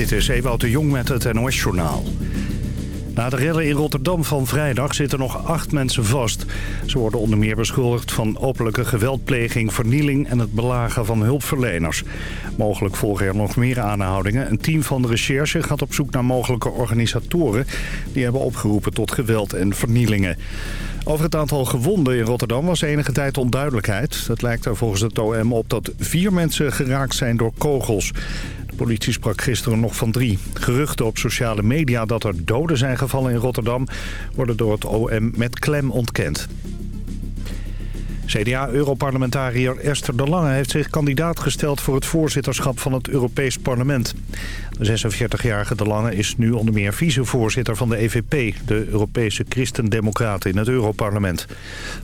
Dit is Ewout de Jong met het NOS-journaal. Na de rellen in Rotterdam van vrijdag zitten nog acht mensen vast. Ze worden onder meer beschuldigd van openlijke geweldpleging, vernieling en het belagen van hulpverleners. Mogelijk volgen er nog meer aanhoudingen. Een team van de recherche gaat op zoek naar mogelijke organisatoren... die hebben opgeroepen tot geweld en vernielingen. Over het aantal gewonden in Rotterdam was enige tijd onduidelijkheid. Het lijkt er volgens het OM op dat vier mensen geraakt zijn door kogels. Politie sprak gisteren nog van drie. Geruchten op sociale media dat er doden zijn gevallen in Rotterdam... worden door het OM met klem ontkend. CDA-europarlementariër Esther de Lange heeft zich kandidaat gesteld voor het voorzitterschap van het Europees Parlement. De 46-jarige de Lange is nu onder meer vicevoorzitter van de EVP, de Europese Christendemocraten in het Europarlement.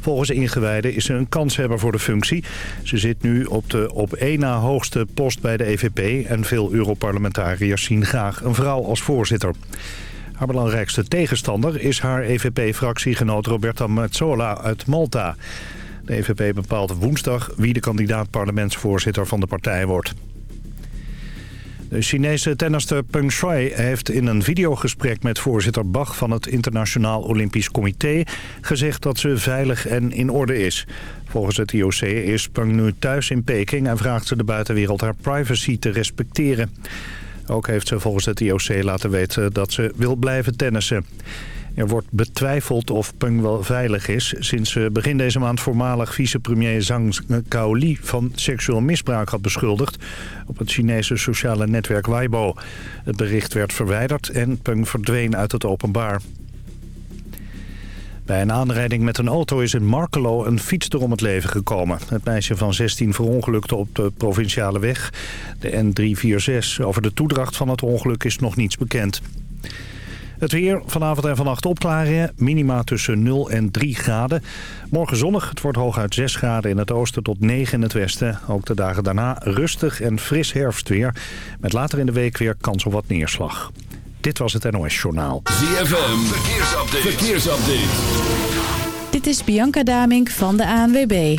Volgens ingewijden is ze een kanshebber voor de functie. Ze zit nu op de op één na hoogste post bij de EVP en veel Europarlementariërs zien graag een vrouw als voorzitter. Haar belangrijkste tegenstander is haar EVP-fractiegenoot Roberta Metsola uit Malta. De EVP bepaalt woensdag wie de kandidaat parlementsvoorzitter van de partij wordt. De Chinese tennister Peng Shuai heeft in een videogesprek met voorzitter Bach van het Internationaal Olympisch Comité gezegd dat ze veilig en in orde is. Volgens het IOC is Peng nu thuis in Peking en vraagt ze de buitenwereld haar privacy te respecteren. Ook heeft ze volgens het IOC laten weten dat ze wil blijven tennissen. Er wordt betwijfeld of Peng wel veilig is... sinds begin deze maand voormalig vicepremier Zhang Gaoli... van seksueel misbruik had beschuldigd op het Chinese sociale netwerk Weibo. Het bericht werd verwijderd en Peng verdween uit het openbaar. Bij een aanrijding met een auto is in Markelo een fietster om het leven gekomen. Het meisje van 16 verongelukte op de provinciale weg, de N346. Over de toedracht van het ongeluk is nog niets bekend. Het weer vanavond en vannacht opklaringen. Minima tussen 0 en 3 graden. Morgen zonnig. Het wordt hooguit 6 graden in het oosten tot 9 in het westen. Ook de dagen daarna rustig en fris herfstweer. Met later in de week weer kans op wat neerslag. Dit was het NOS Journaal. ZFM. Verkeersupdate. Verkeersupdate. Dit is Bianca Damink van de ANWB.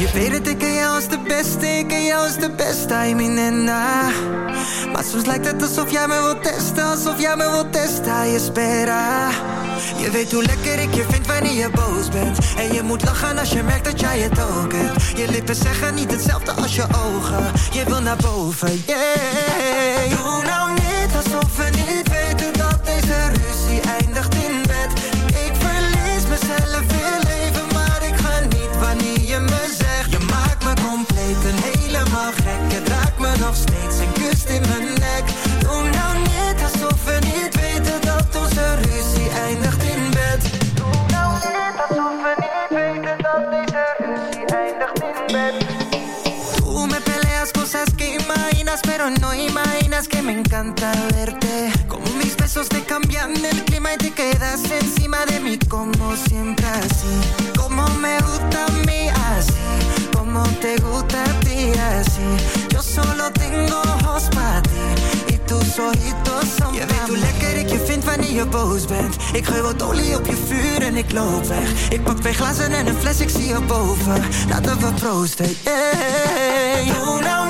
Je weet het, ik ken jou als de beste, ik ken jou als de beste, mean en na. Maar soms lijkt het alsof jij me wilt testen, alsof jij me wilt testen, je spera. Je weet hoe lekker ik je vind wanneer je boos bent. En je moet lachen als je merkt dat jij het ook hebt. Je lippen zeggen niet hetzelfde als je ogen. Je wil naar boven, yeah. Doe nou niet alsof we niet nog steeds en je boos bent. Ik gooi wat olie op je vuur en ik loop weg. Ik pak twee glazen en een fles, ik zie je boven. Laten we proosten, nou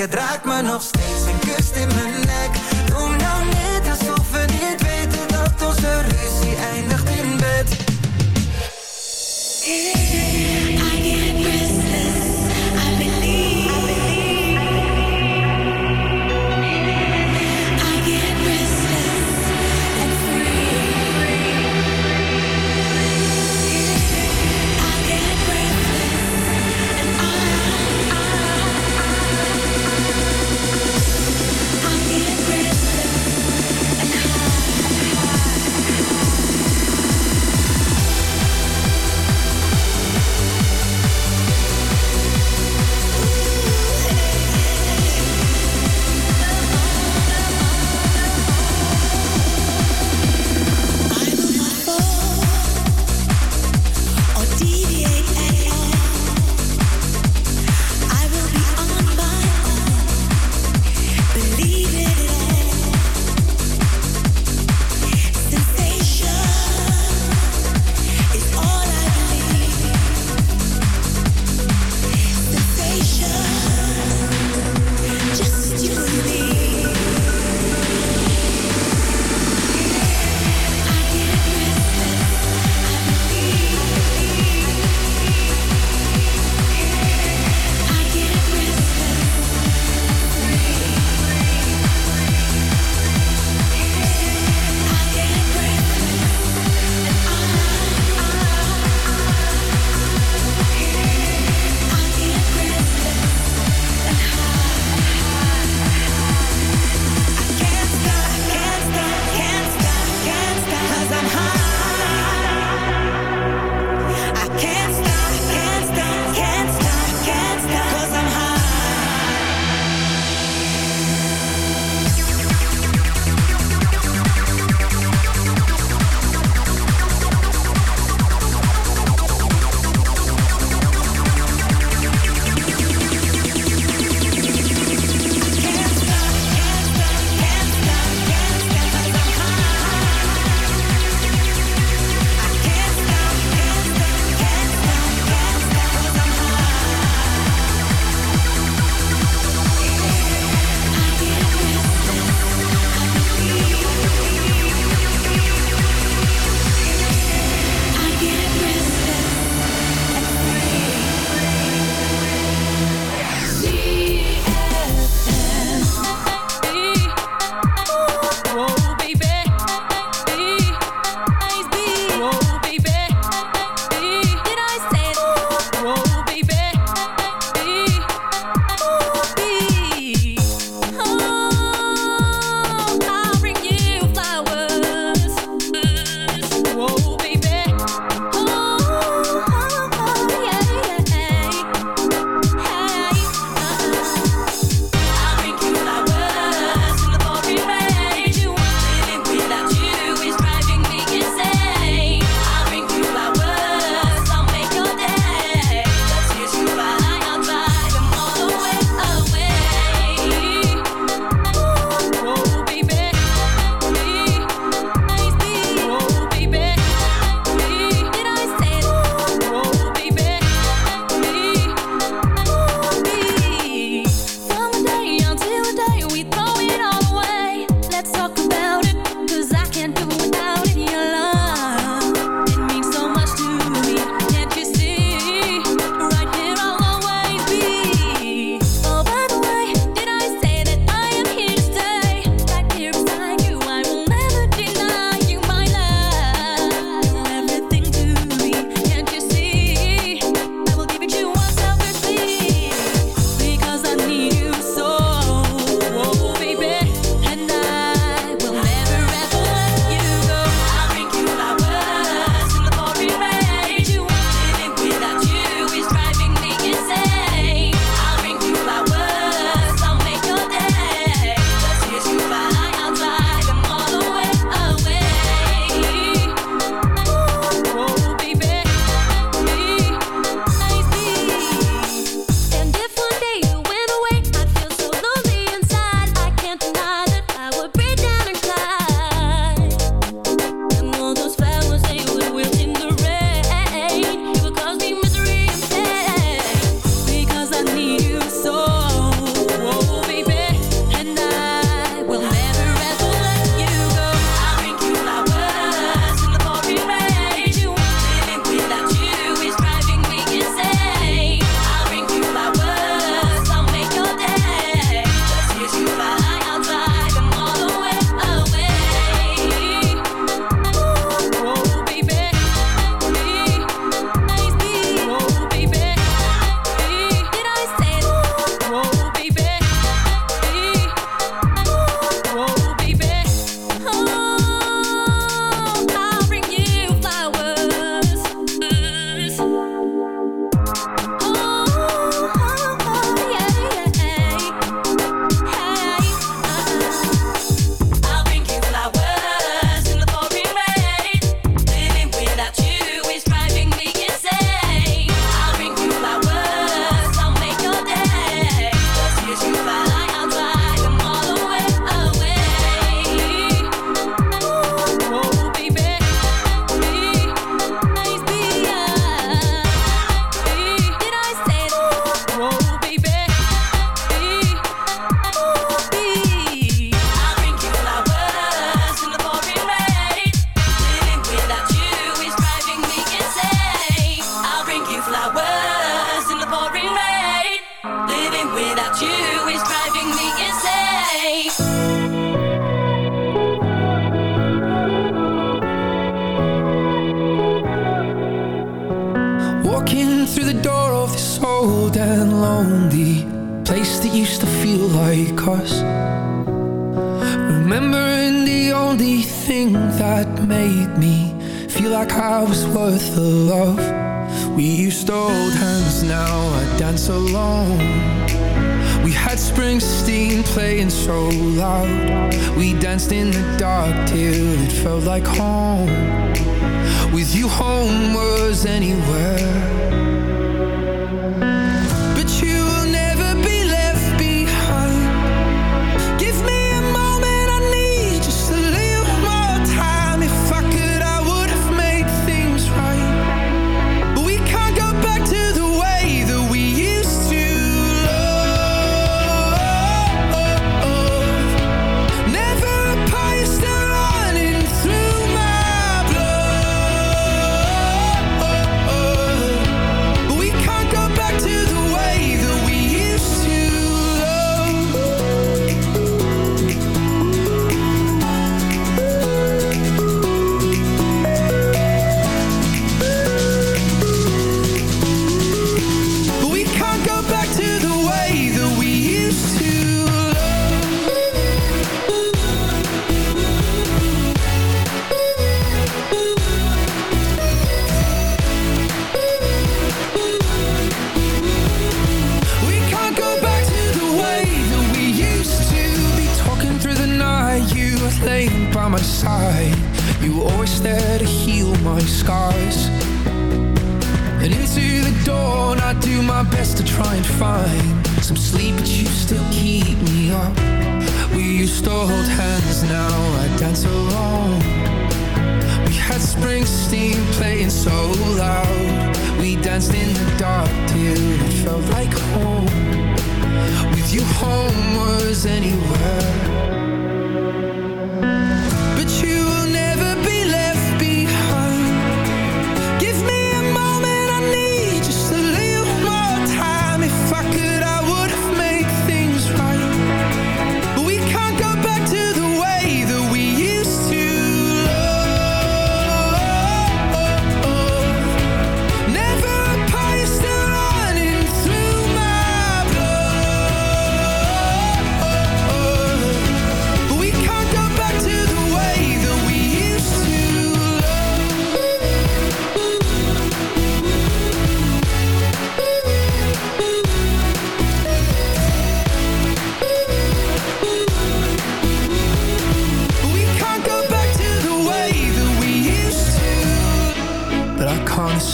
Je raakt me nog steeds een kust in mijn nek. Doe nou net alsof we niet weten dat onze ruzie eindigt in bed.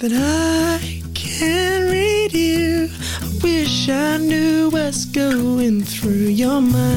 But I can't read you. I wish I knew what's going through your mind.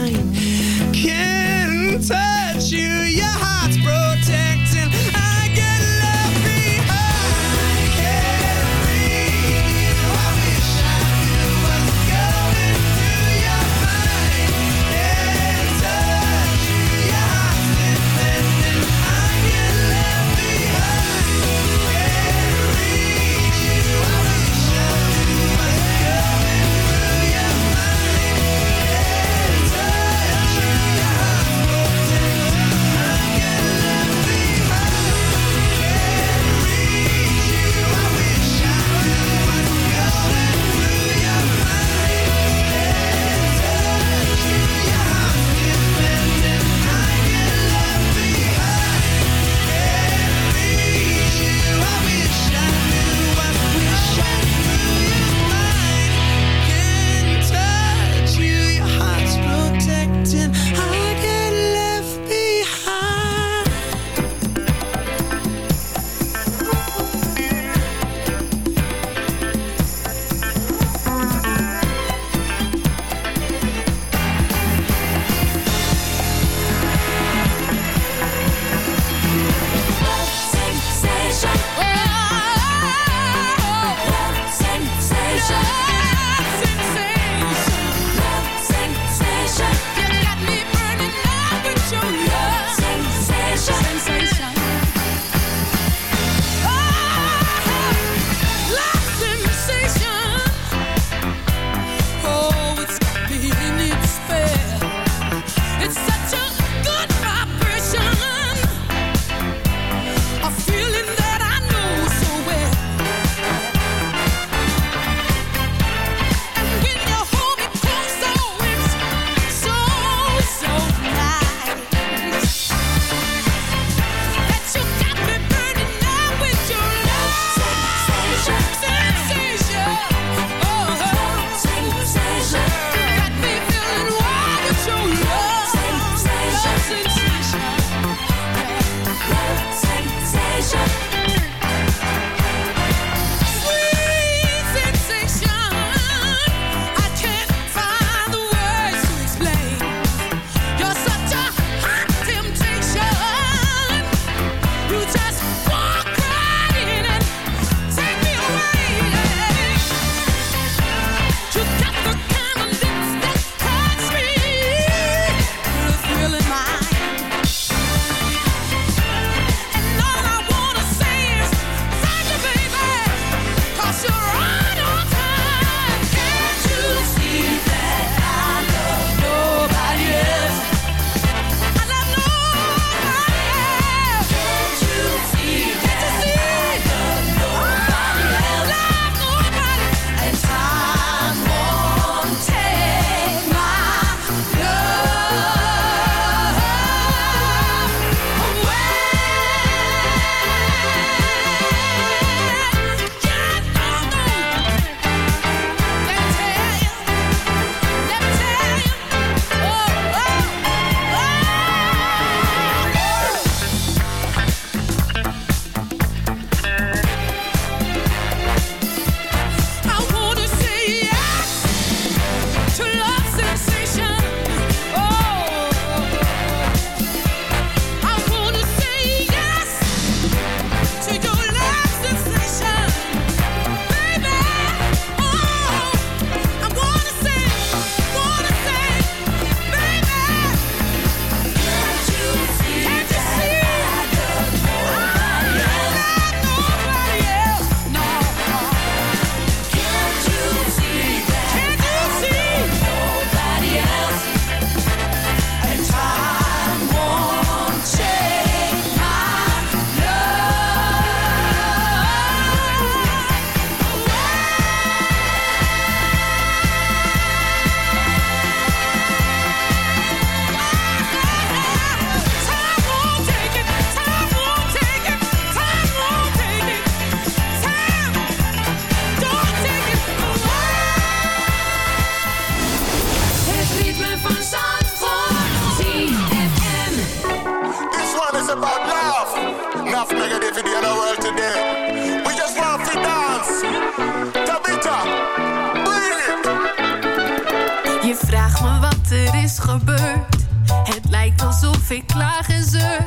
Is gebeurd. Het lijkt alsof ik klaag en zeur.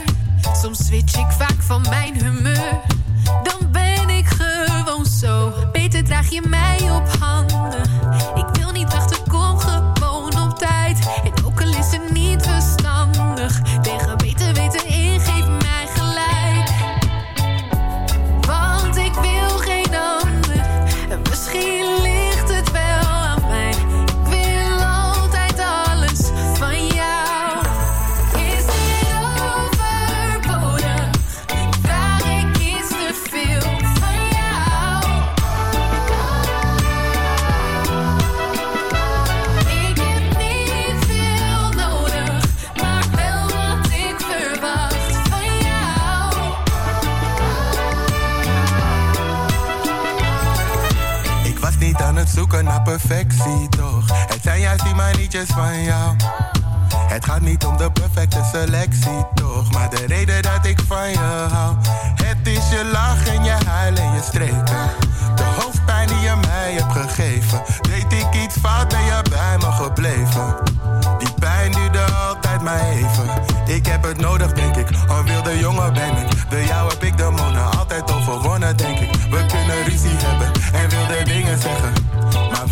Soms switch ik vaak van mijn humeur. Dan ben ik gewoon zo. Beter draag je mij op handen. Perfectie, toch? Het zijn juist die manietjes van jou. Het gaat niet om de perfecte selectie, toch? Maar de reden dat ik van je hou. Het is je lach en je huil en je streken. De hoofdpijn die je mij hebt gegeven. Deed ik iets fout, ben je bij me gebleven. Die pijn duurde altijd maar even. Ik heb het nodig, denk ik. Een wilde jongen ben ik. De jou heb ik de monen altijd overwonnen, denk ik.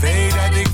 Weet dat ik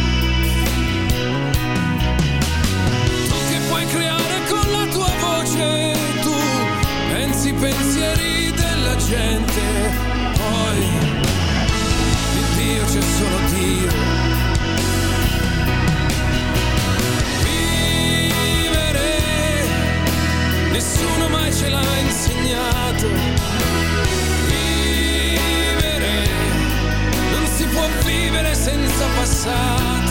creare con la tua voce tu pensi i pensieri della gente poi il Dio c'è solo Dio. Vivere nessuno mai ce l'ha insegnato. Vivere non si può vivere senza passato.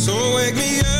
So wake me up.